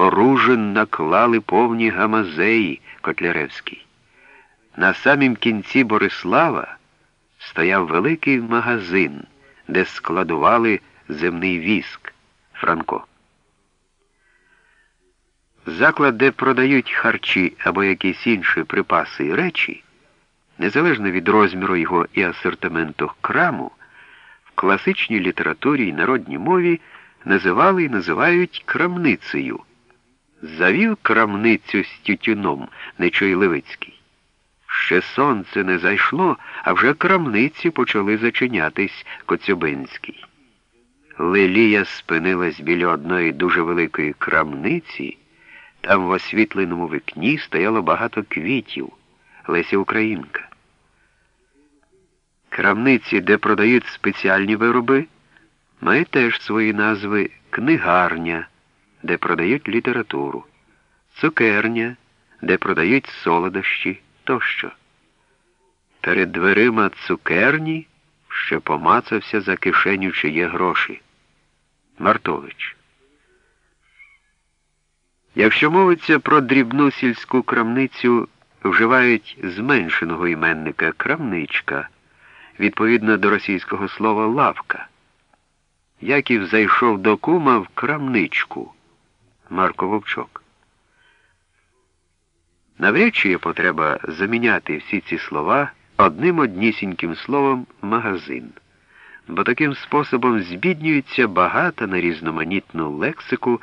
оружин наклали повні гамазеї Котляревський. На самім кінці Борислава стояв великий магазин, де складували земний віск Франко. Заклад, де продають харчі або якісь інші припаси і речі, незалежно від розміру його і асортименту краму, в класичній літературі і народній мові називали і називають крамницею. Завів крамницю з тютюном Нечой Левицький. Ще сонце не зайшло, а вже крамниці почали зачинятись Коцюбинський. Лелія спинилась біля одної дуже великої крамниці. Там в освітленому вікні стояло багато квітів, Леся Українка. Крамниці, де продають спеціальні вироби, має теж свої назви книгарня, де продають літературу, цукерня, де продають солодощі тощо. Перед дверима цукерні ще помацався за кишеню чиє гроші. Мартович. Якщо мовиться про дрібну сільську крамницю, вживають зменшеного іменника крамничка, відповідно до російського слова лавка. Яків зайшов до кума в крамничку Марко Вовчок. Навряд чи є потреба заміняти всі ці слова одним однісіньким словом магазин, бо таким способом збіднюється багата на різноманітну лексику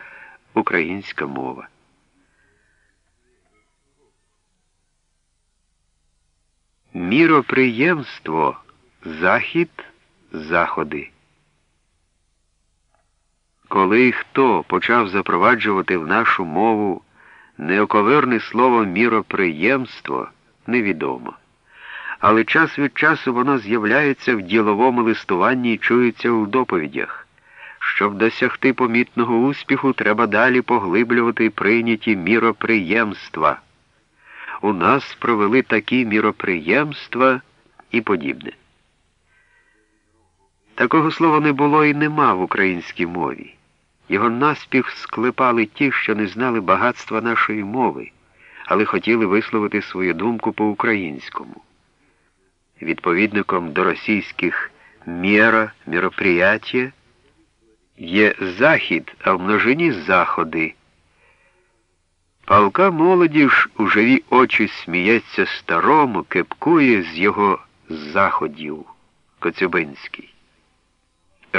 українська мова. Міроприємство захід, заходи. Коли хто почав запроваджувати в нашу мову неоковирне слово міроприємство, невідомо. Але час від часу воно з'являється в діловому листуванні і чується у доповідях. Щоб досягти помітного успіху, треба далі поглиблювати прийняті міроприємства. У нас провели такі міроприємства і подібне. Такого слова не було і нема в українській мові. Його наспіх склепали ті, що не знали багатства нашої мови, але хотіли висловити свою думку по-українському. Відповідником до російських міра, міроприяття є захід, а в множині заходи. Палка молоді ж у живі очі сміється старому, кепкує з його заходів Коцюбинський.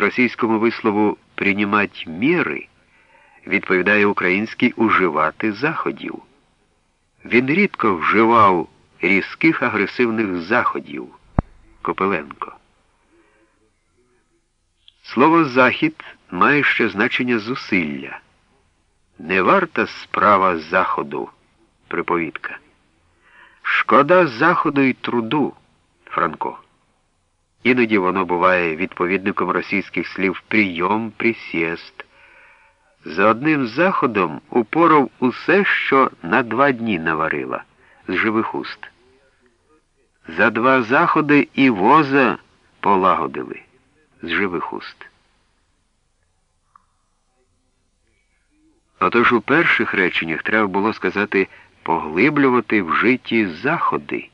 Російському вислову «приймать міри відповідає український уживати заходів. Він рідко вживав різких агресивних заходів Копеленко. Слово захід має ще значення зусилля. Не варта справа заходу, приповідка. Шкода заходу і труду, Франко. Іноді воно буває відповідником російських слів прийом, присєст. За одним заходом упоров усе, що на два дні наварила з живих уст. За два заходи і воза полагодили з живих уст. Отож у перших реченнях треба було сказати поглиблювати в житті заходи.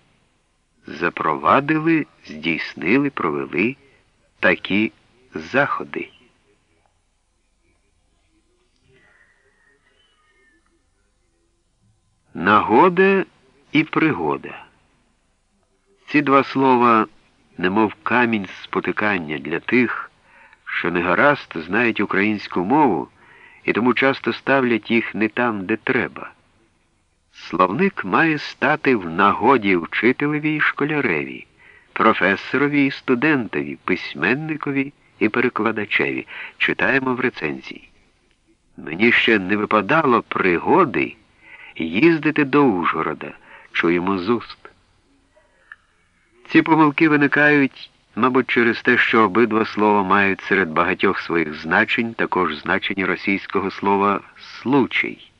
Запровадили, здійснили, провели такі заходи. Нагода і пригода. Ці два слова, немов камінь спотикання для тих, що не гаразд знають українську мову і тому часто ставлять їх не там, де треба. Словник має стати в нагоді вчителеві і школяреві, професорові і студентові, письменникові і перекладачеві. Читаємо в рецензії. Мені ще не випадало пригоди їздити до Ужгорода, чуємо з уст. Ці помилки виникають Мабуть, через те, що обидва слова мають серед багатьох своїх значень також значення російського слова случай.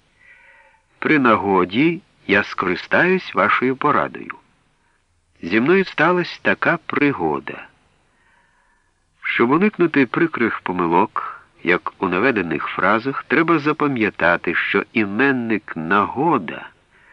При нагоді я скористаюсь вашою порадою. Зі мною сталася така пригода. Щоб уникнути прикрих помилок, як у наведених фразах, треба запам'ятати, що іменник нагода